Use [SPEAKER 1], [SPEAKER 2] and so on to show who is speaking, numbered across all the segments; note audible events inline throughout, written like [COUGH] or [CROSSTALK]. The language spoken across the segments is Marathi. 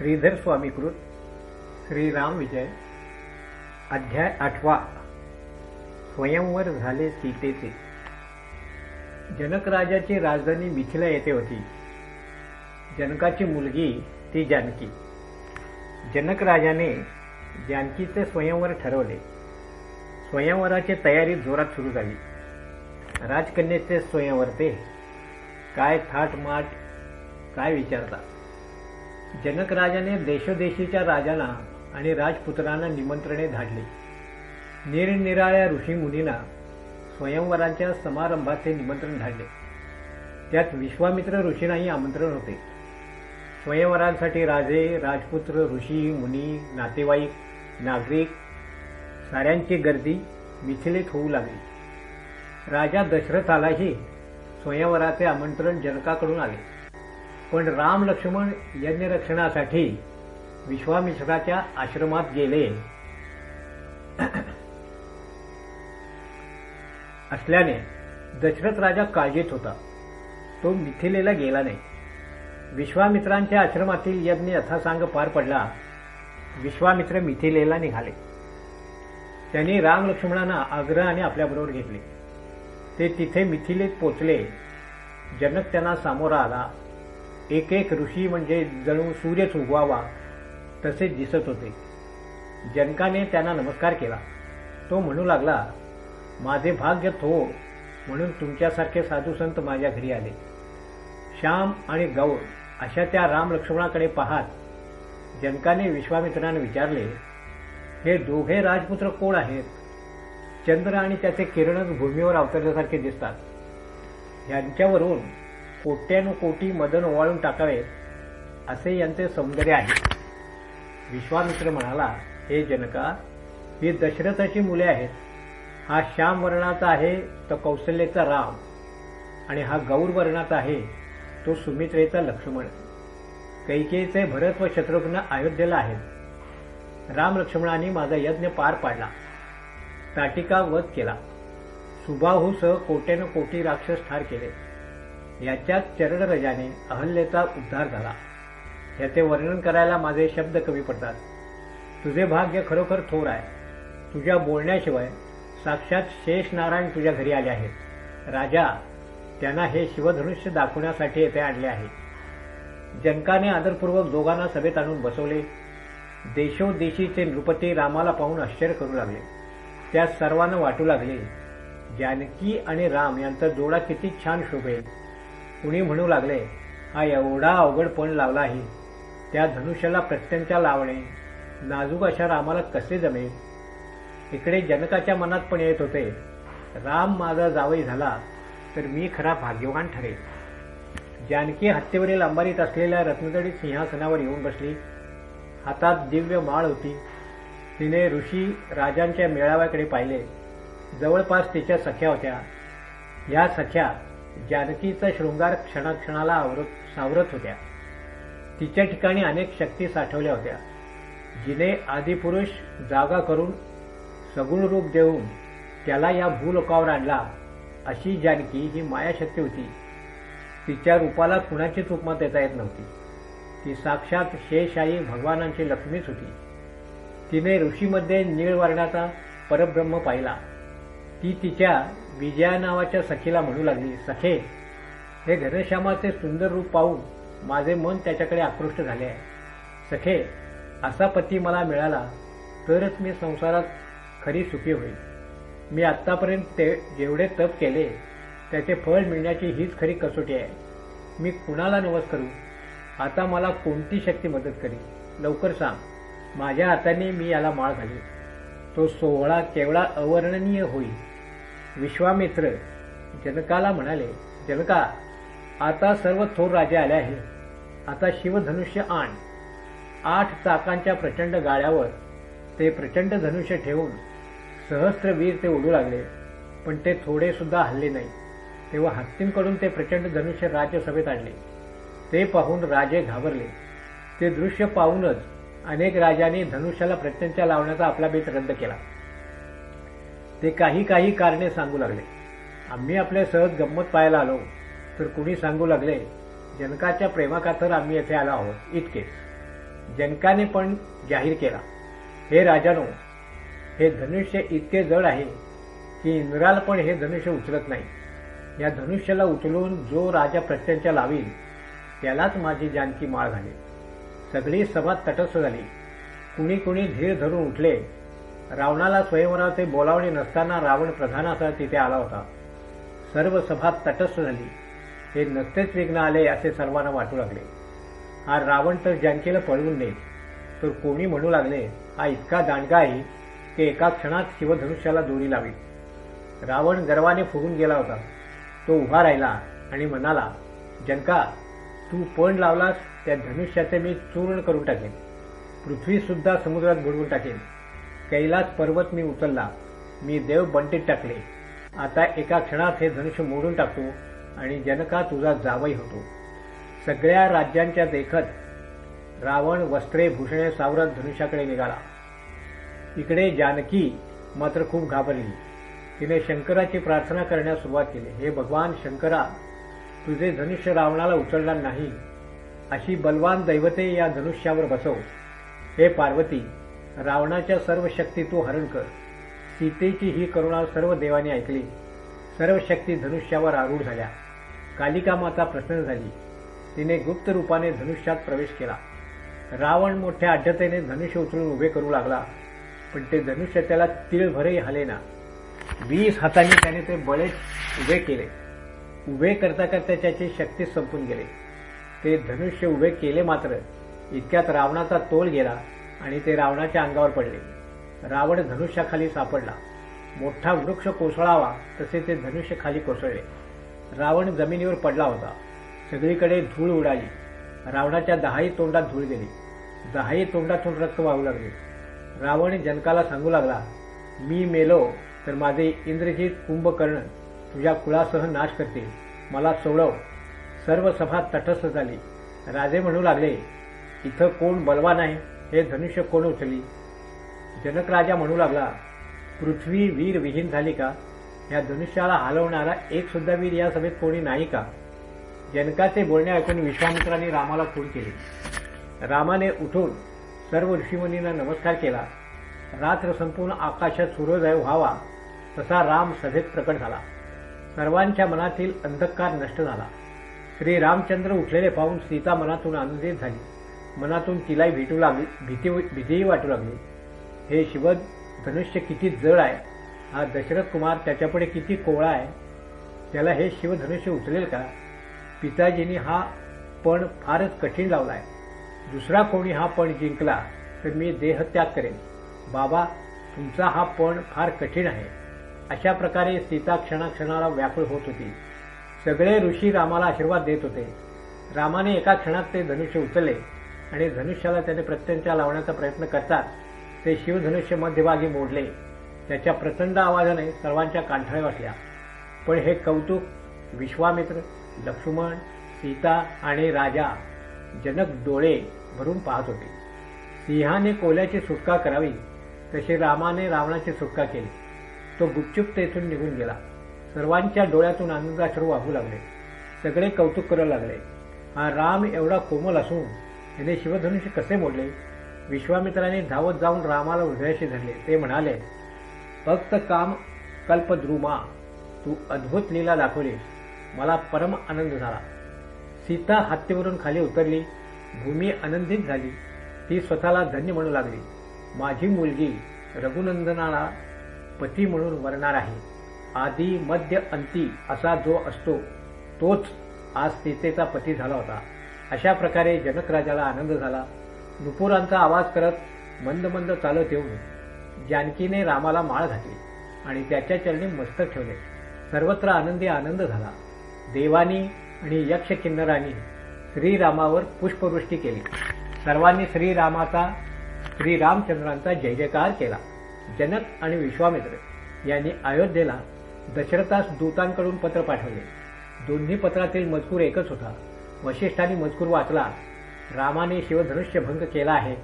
[SPEAKER 1] श्रीधर स्वामीकृत श्रीराम विजय. अध्याय आठवा. स्वयंवर झाले सीतेचे. जनकराजाची राजधानी मिथिला येथे होती. जनकाची मुलगी ती जानकी. जनकराजाने जानकीचे स्वयंवर ठरवले. स्वयंवराची तयारी जोरात सुरू झाली. राजकन्येचे स्वयंवर ते काय थाटमाट काय विचारता. जनकराजाने देशोदेशीच्या राजांना आणि राजपुत्रांना निमंत्रणे धाडली. निरनिराळ्या ऋषीमुनींना स्वयंवरांच्या समारंभाचे निमंत्रण धाडले. त्यात विश्वामित्र ऋषींनाही आमंत्रण होते. स्वयंवरांसाठी राजे राजपुत्र ऋषी मुनी नातेवाईक नागरिक साऱ्यांची गर्दी मिथिलेत होऊ लागली. राजा दशरथालाही स्वयंवराचे आमंत्रण जनकाकडून आले. पण राम लक्ष्मण यज्ञरक्षणासाठी विश्वामित्राच्या आश्रमात गेले. [CLEARS THROAT] असल्याने दशरथ राजा काळजीत होता. तो मिथिलेला गेला नाही. विश्वामित्रांच्या आश्रमातील यज्ञ यथासांग पार पडला. विश्वामित्र मिथिलेला निघाले. त्यांनी राम लक्ष्मणांना आग्रहाने आपल्याबरोबर घेतले. ते तिथे मिथिलेत पोचले. जनक त्यांना सामोरा आला. एक एक ऋषी म्हणजे जणू सूर्यच उगवावा तसे दिसत होते. जनकाने त्यांना नमस्कार केला. तो म्हणू लागला माझे भाग्य थो म्हणून तुमच्यासारखे साधू संत माझ्या घरी आले. श्याम आणि गौर अशा त्या राम लक्ष्मणाकडे पाहात. जनकाने विश्वामित्रांना विचारले हे दोघे राजपुत्र कोण आहेत? चंद्र आणि त्याचे किरणच भूमीवर अवतरल्यासारखे दिसतात. यांच्यावरून कोट्यानुकोटी मदन ओवाळून टाकावे असे यांचे सौंदर्य आहे. विश्वामित्र म्हणाला हे जनका ही दशरथाची मुले आहेत. हा श्याम वर्णाचा आहे तो कौशल्याचा राम. आणि हा गौर वर्णाचा आहे तो सुमित्रेचा लक्ष्मण. कैकेयीचे भरत व शत्रुघ्न अयोध्येला आहेत. राम लक्ष्मणाने माझा यज्ञ पार पाडला. ताटिका वध केला. सुबाहूसह कोट्यानं कोटी राक्षस ठार केले. याच्यात चरणरजाने अहल्येचा उद्धार झाला. याचे वर्णन करायला माझे शब्द कमी पडतात. तुझे भाग्य खरोखर थोर आहे. तुझ्या बोलण्याशिवाय साक्षात शेष नारायण तुझ्या घरी आले आहेत. राजा त्यांना हे शिवधनुष्य दाखवण्यासाठी येथे आणले आहे. जनकाने आदरपूर्वक दोघांना सभेत आणून बसवले. देशोदेशीचे नृपती रामाला पाहून आश्चर्य करू लागले. त्या सर्वांना वाटू लागले जानकी आणि राम यांचा जोडा किती छान शोभेल. कुणी म्हणू लागले हा एवढा अवघड पण लावला आहे. त्या धनुष्याला प्रत्यंच्या लावणे नाजूक अशा रामाला कसे जमेल? इकडे जनकाच्या मनात पण येत होते राम माझा जावई झाला तर मी खरा भाग्यवान ठरेल. जानकी हत्येवरील अंबारीत असलेल्या रत्नजडीत सिंहासनावर येऊन बसली. हातात दिव्य माळ होती. तिने ऋषी राजांच्या मेळाव्याकडे पाहिले. जवळपास तिच्या सख्या होत्या. या सख्या जानकीचा शृंगार क्षणाक्षणाला आवरत सावरत होत्या. तिच्या ठिकाणी अनेक शक्ती साठवल्या होत्या. जिने आदिपुरुष जागा करून सगुण रूप देऊन त्याला या भूलोकावर आणला अशी जानकी ही मायाशक्ती होती. तिच्या रूपाला कुणाचीच उपमा देता येत नव्हती. ती साक्षात शेषाई भगवानांची लक्ष्मीच होती. तिने ऋषीमध्ये निळ वर्णाचा परब्रह्म पाहिला. ती तिच्या विजया नावाच्या सखीला म्हणू लागली सखे हे घनश्यामाचे सुंदर रूप पाहून माझे मन त्याच्याकडे आकृष्ट झाले आहे. सखे असा पती मला मिळाला तरच मी संसारात खरी सुखी होईल मी आत्तापर्यंत ते जेवढे तप केले त्याचे फळ मिळण्याची हीच खरी कसोटी आहे. मी कुणाला नवस करू? आता मला कोणती शक्ती मदत करी? लवकर सांग. माझ्या हाताने मी याला माळ घाली तो सोहळा केवळा अवर्णनीय होईल. विश्वामित्र जनकाला म्हणाले जनका आता सर्व थोर राजे आले आहे आता शिवधनुष्य आण. आठ चाकांच्या प्रचंड गाळ्यावर ते प्रचंड धनुष्य ठेवून सहस्त्र वीर ते उडू लागले पण ते थोडे सुद्धा हल्ले नाही. तेव्हा हत्तींकडून ते प्रचंड धनुष्य राज्यसभेत आणले. ते पाहून राजे घाबरले. ते दृश्य पाहूनच अनेक राजांनी धनुष्याला प्रत्यंच्या लावण्याचा आपला बेत रद्द केला. ते काही काही कारणे सांगू लागले. आम्ही आपले सहज गंमत पाहायला आलो तर कुणी सांगू लागले जनकाच्या प्रेमाकातर आम्ही येथे आलो आहोत इतकेच. जनकाने पण जाहीर केला. हे राजानो हे धनुष्य इतके जड आहे की इंद्राला पण हे धनुष्य उचलत नाही. या धनुष्याला उचलून जो राजा प्रत्यंच्या लावील त्यालाच माझी जानकी माळ झाली सगळी सभा तटस्थ झाली. कुणी कुणी धीर धरून उठले रावणाला स्वयंवराचे बोलावणे नसताना रावण प्रधानासह तिथे आला होता. सर्व सभा तटस्थ झाली. हे नसतेच विघ्न आले असे सर्वांना वाटू लागले. हा रावण तर जानकीला पळवून नये तर कोणी म्हणू लागले हा इतका दांडगा आहे की एका क्षणात शिवधनुष्याला दोरी लावी रावण गर्वाने फुगून गेला होता. तो उभा राहिला आणि म्हणाला जनका तू पण लावलास त्या धनुष्याचे मी चूर्ण करून टाकेन. पृथ्वी सुद्धा समुद्रात बुडवून टाकेन. कैलास पर्वत मी उचलला. मी देव बंटीत टाकले. आता एका क्षणात हे धनुष्य मोडून टाकतो आणि जनका तुझा जावई होतो. सगळ्या राज्यांच्या देखत रावण वस्त्रे भूषणे सावरत धनुष्याकडे निघाला. इकडे जानकी मात्र खूप घाबरली. तिने शंकराची प्रार्थना करण्यास सुरुवात केली. हे भगवान शंकरा तुझे धनुष्य रावणाला उचलणार नाही. अशी बलवान दैवते या धनुष्यावर बसव. हे पार्वती रावणाच्या सर्व शक्ती तू हरण कर. सीतेची ही करुणा सर्व देवांनी ऐकली. सर्व शक्ती धनुष्यावर आरूढ झाल्या. कालिका माता प्रसन्न झाली. तिने गुप्त रूपाने धनुष्यात प्रवेश केला. रावण मोठ्या अड्डतेने धनुष्य उचलून उभे करू लागला. पण ते धनुष्य त्याला तिळभरही हलेना वीस हातांनी त्याने ते बळे उभे केले. उभे करता करता त्याची शक्ती संपून गेले. ते धनुष्य उभे केले मात्र इतक्यात रावणाचा तोल गेला. आणि ते रावणाच्या अंगावर पडले. रावण धनुष्याखाली सापडला. मोठा वृक्ष कोसळावा तसे ते धनुष्य खाली कोसळले. रावण जमिनीवर पडला होता. सगळीकडे धूळ उडाली. रावणाच्या दहाही तोंडात धूळ गेली. दहाही तोंडातून रक्त वाहू लागले. रावण जनकाला सांगू लागला मी मेलो तर माझे इंद्रजित कुंभकर्ण तुझ्या कुळासह नाश करते मला सोडव. सर्व सभा तटस्थ झाली. राजे म्हणू लागले इथं कोण बलवान आहे? हे धनुष्य कोण उचली? जनक राजा म्हणू लागला पृथ्वी वीर विहीन झाली का? या धनुष्याला हलवणारा एक सुद्धा वीर या सभेत कोणी नाही का? जनकाचे बोलणे ऐकून विश्वामित्राने रामाला फोन केले. रामाने उठून सर्व ऋषीमुनींना नमस्कार केला. रात्र संपूर्ण आकाशात सूर्योदय व्हावा तसा राम सभेत प्रकट झाला. सर्वांच्या मनातील अंधकार नष्ट झाला. श्री रामचंद्र उठलेले पाहून सीता मनातून आनंदित झाली. मनातून तिलाही भेटू लागली भीती भीतीही वाटू लागली. हे शिव धनुष्य किती जड आहे. हा दशरथ कुमार त्याच्यापुढे किती कोवळा आहे. त्याला हे शिवधनुष्य उचलेल का? पिताजींनी हा पण फारच कठीण लावलाय दुसरा कोणी हा पण जिंकला तर मी देहत्याग करेन. बाबा तुमचा हा पण फार कठीण आहे. अशा प्रकारे सीता क्षणाक्षणाला व्याकुळ होत होती. सगळे ऋषी रामाला आशीर्वाद देत होते. रामाने एका क्षणात ते धनुष्य उचलले. आणि धनुष्याला त्याने प्रत्यंचा लावण्याचा प्रयत्न करतात. ते शिवधनुष्य मध्यभागी मोडले. त्याच्या प्रचंड आवाजाने सर्वांच्या कांठाळे वाटल्या पण हे कौतुक विश्वामित्र लक्ष्मण सीता आणि राजा जनक डोळे भरून पाहत होते. सिंहाने कोल्याची सुटका करावी तशी रामाने रावणाची सुटका केली. तो गुपचूप तेथून निघून गेला. सर्वांच्या डोळ्यातून आनंदाश्रू वाहू लागले. सगळे कौतुक करू लागले. हा राम एवढा कोमल असून तिने शिवधनुष्य कसे मोडले विश्वामित्राने धावत जाऊन रामाला हृदयाशी धरले. ते म्हणाले फक्त काम कल्पद्रुमा तू अद्भुत लीला दाखवलीस. मला परम आनंद झाला. सीता हत्येवरून खाली उतरली. भूमी आनंदित झाली. ती स्वतःला धन्य म्हणू लागली. माझी मुलगी रघुनंदनाला पती म्हणून वरणार आहे. आधी मध्य अंती असा जो असतो तोच आज सीतेचा पती झाला होता. अशा प्रकारे जनक राजाला आनंद झाला. नुपुरांचा आवाज करत मंद मंद चालत येऊन जानकीने रामाला माळ घातली आणि त्याच्या चरणी मस्तक ठेवले. सर्वत्र आनंदी आनंद झाला. देवानी आणि यक्ष किन्नरांनी श्रीरामावर पुष्पवृष्टी केली. सर्वांनी श्रीरामाचा श्रीरामचंद्रांचा जयजयकार केला. जनक आणि विश्वामित्र यांनी अयोध्येला दशरथास दूतांकडून पत्र पाठवले. दोन्ही पत्रातील मजकूर एकच होता. वशिष्ठाने मजकूर वाचला. रामाने शिवधनुष्य भंग केला आहे.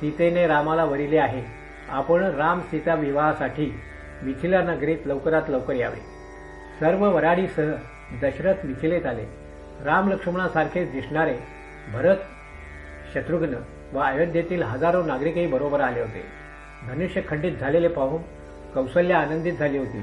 [SPEAKER 1] सीतेने रामाला वरिले आहे. आपण राम सीता विवाहासाठी मिथिला नगरीत लवकरात लवकर यावे. सर्व वराडीसह दशरथ मिथिलेत आले. राम लक्ष्मणासारखेच दिसणारे भरत शत्रुघ्न व अयोध्येतील हजारो नागरिकही बरोबर आले होते. धनुष्य खंडित झालेले पाहून कौशल्य आनंदित झाली होती.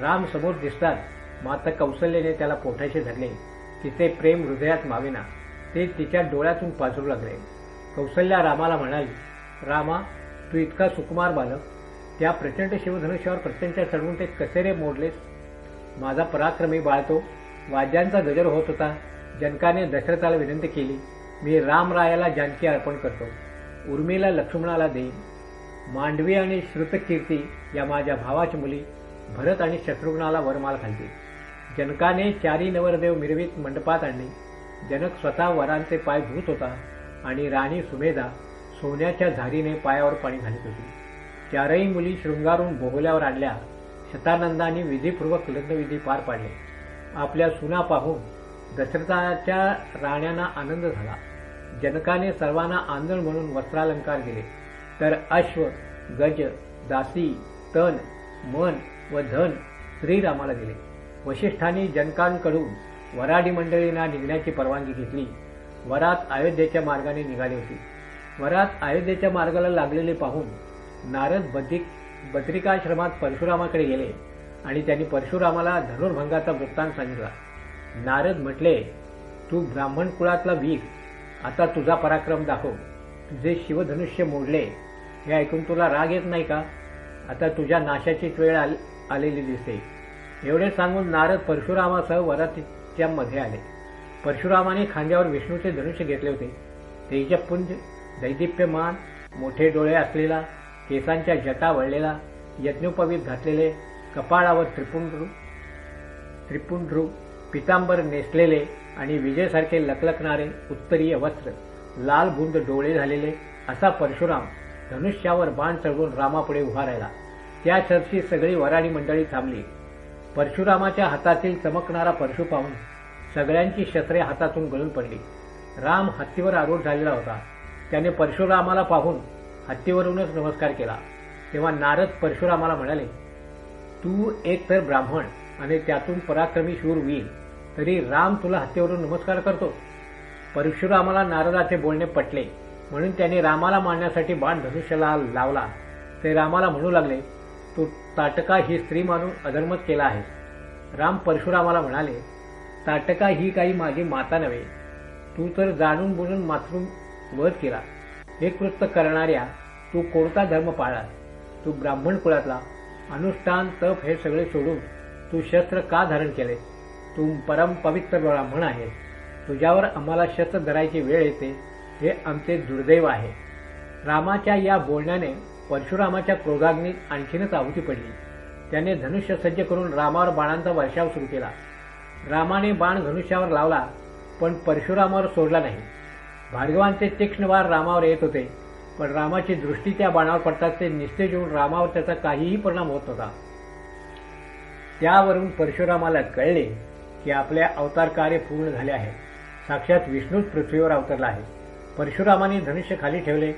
[SPEAKER 1] राम समोर दिसतात मात्र कौशल्याने त्याला पोठाशी धरले? तिचे प्रेम हृदयात मावेना. ते तिच्या डोळ्यातून पाजरू लागले. कौशल्या रामाला म्हणाली रामा तू इतका सुकुमार बालक. त्या प्रचंड शिवधनुष्यावर प्रत्यंच चढवून ते कसेरे मोडलेस? माझा पराक्रमी बाळतो वाद्यांचा गजर होत होता. जनकाने दशरथाला विनंती केली मी रामरायाला जानकी अर्पण करतो. उर्मीला लक्ष्मणाला देईन. मांडवी आणि श्रुतकीर्ती या माझ्या भावाची मुली भरत आणि शत्रुघ्नाला वरमाल घालतील. जनकाने चारी नवरदेव मिरवीत मंडपात आणले. जनक स्वतः वरांचे पाय धुत होता आणि राणी सुमेधा सोन्याच्या झारीने पायावर पाणी घालत होती. चारही मुली शृंगारून बोगल्यावर आणल्या. शतानंदाने विधीपूर्वक लग्नविधी पार पाडले. आपल्या सुना पाहून दशरथाच्या राण्यांना आनंद झाला. जनकाने सर्वांना आंदण म्हणून वस्त्रालंकार दिले. तर अश्व गज दासी तन मन व धन श्रीरामाला दिले. वशिष्ठांनी जनकांकडून वराडी मंडळींना निघण्याची परवानगी घेतली. वरात अयोध्येच्या मार्गाने निघाली होती. वरात अयोध्येच्या मार्गाला लागलेले पाहून नारद बद्रिक बद्रिकाश्रमात परशुरामाकडे गेले आणि त्यांनी परशुरामाला धनुर्भंगाचा वृत्तांत सांगितला. नारद म्हटले तू ब्राह्मण कुळातला वीर. आता तुझा पराक्रम दाखव. तुझे शिवधनुष्य मोडले. हे ऐकून तुला राग येत नाही का? आता तुझ्या नाशाचीच वेळ आलेली दिसते. एवढे सांगून नारद परशुरामासह वरातीच्या मध्ये आले. परशुरामाने खांद्यावर विष्णूचे धनुष्य घेतले होते. तेजपुंज दैदिप्यमान मोठे डोळे असलेला केसांच्या जटा वळलेला यज्ञोपवीत घातलेले कपाळावर त्रिपुंड्रू त्रिपुंड्रू पितांबर नेसलेले आणि विजेसारखे लकलकणारे उत्तरीय वस्त्र लाल बुंद डोळे झालेले असा परशुराम धनुष्यावर बाण चढवून रामापुढे उभा राहिला. त्या चर्ची सगळी वराडी मंडळी थांबली. परशुरामाच्या हातातील चमकणारा परशु पाहून सगळ्यांची शस्त्रे हातातून गळून पडली. राम हत्तीवर आरूढ झालेला होता. त्याने परशुरामाला पाहून हत्तीवरूनच नमस्कार केला. तेव्हा नारद परशुरामाला म्हणाले तू एक तर ब्राह्मण आणि त्यातून पराक्रमी शूर वीर तरी राम तुला हत्तीवरून नमस्कार करतो. परशुरामाला नारदाचे बोलणे पटले. म्हणून त्याने रामाला मारण्यासाठी बाण धनुष्याला लावला. ते रामाला म्हणू लागले तू ताटका ही स्त्री मानून अधर्मच केला आहे राम परशुरामाला म्हणाले ताटका ही काही माझी माता नव्हे. तू तर जाणून बुजून मातृ वध केला. हे कृत्य करणाऱ्या तू कोणता धर्म पाळला? तू ब्राह्मण कुळातला. अनुष्ठान तप हे सगळे सोडून तू शस्त्र का धारण केले? तू परम पवित्र ब्राह्मण आहे तुझ्यावर आम्हाला शस्त्र धरायची वेळ येते. हे आमचे दुर्दैव आहे. रामाच्या या बोलण्याने परशुरामाच्या क्रोधाग्नीत आणखीनच आहुती पडली. त्याने धनुष्य सज्ज करून रामावर बाणांचा वर्षाव सुरू केला. रामाने बाण धनुष्यावर लावला पण परशुरामावर सोडला नाही. भार्गवांचे तीक्ष्ण वार रामावर येत होते पण रामाची दृष्टी त्या बाणावर पडताच ते निस्तेज होऊन रामावर त्याचा काहीही परिणाम होत नव्हता. त्यावरून परशुरामाला कळले की आपल्या अवतार कार्य पूर्ण झाले आहे. साक्षात विष्णूच पृथ्वीवर अवतरला आहे. परशुरामाने धनुष्य खाली ठेवले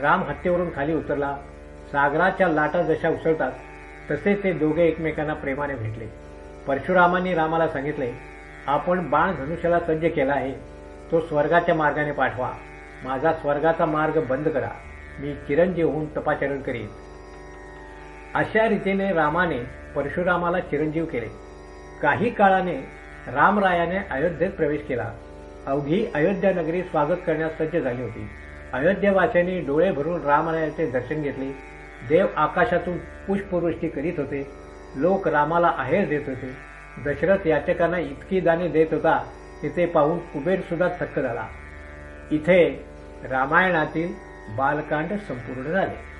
[SPEAKER 1] राम हत्येवरून खाली उतरला. सागराच्या लाटा जशा उसळतात तसे ते दोघे एकमेकांना प्रेमाने भेटले. परशुरामांनी रामाला सांगितले आपण बाण धनुष्याला सज्ज केला आहे. तो स्वर्गाच्या मार्गाने पाठवा. माझा स्वर्गाचा मार्ग बंद करा. मी चिरंजीव होऊन तपाचरण करीन. अशा रीतीने रामाने परशुरामाला चिरंजीव केले. काही काळाने रामरायाने अयोध्येत प्रवेश केला. अवघी अयोध्या नगरी स्वागत करण्यास सज्ज झाली होती. अयोध्यवासियांनी डोळे भरून रामरायाचे दर्शन घेतले. देव आकाशातून पुष्पवृष्टी करीत होते. लोक रामाला आहेर देत होते. दशरथ याचकांना इतकी दाने देत होता की ते पाहून कुबेर सुद्धा थक्क झाला. इथे रामायणातील बालकांड संपूर्ण झाले.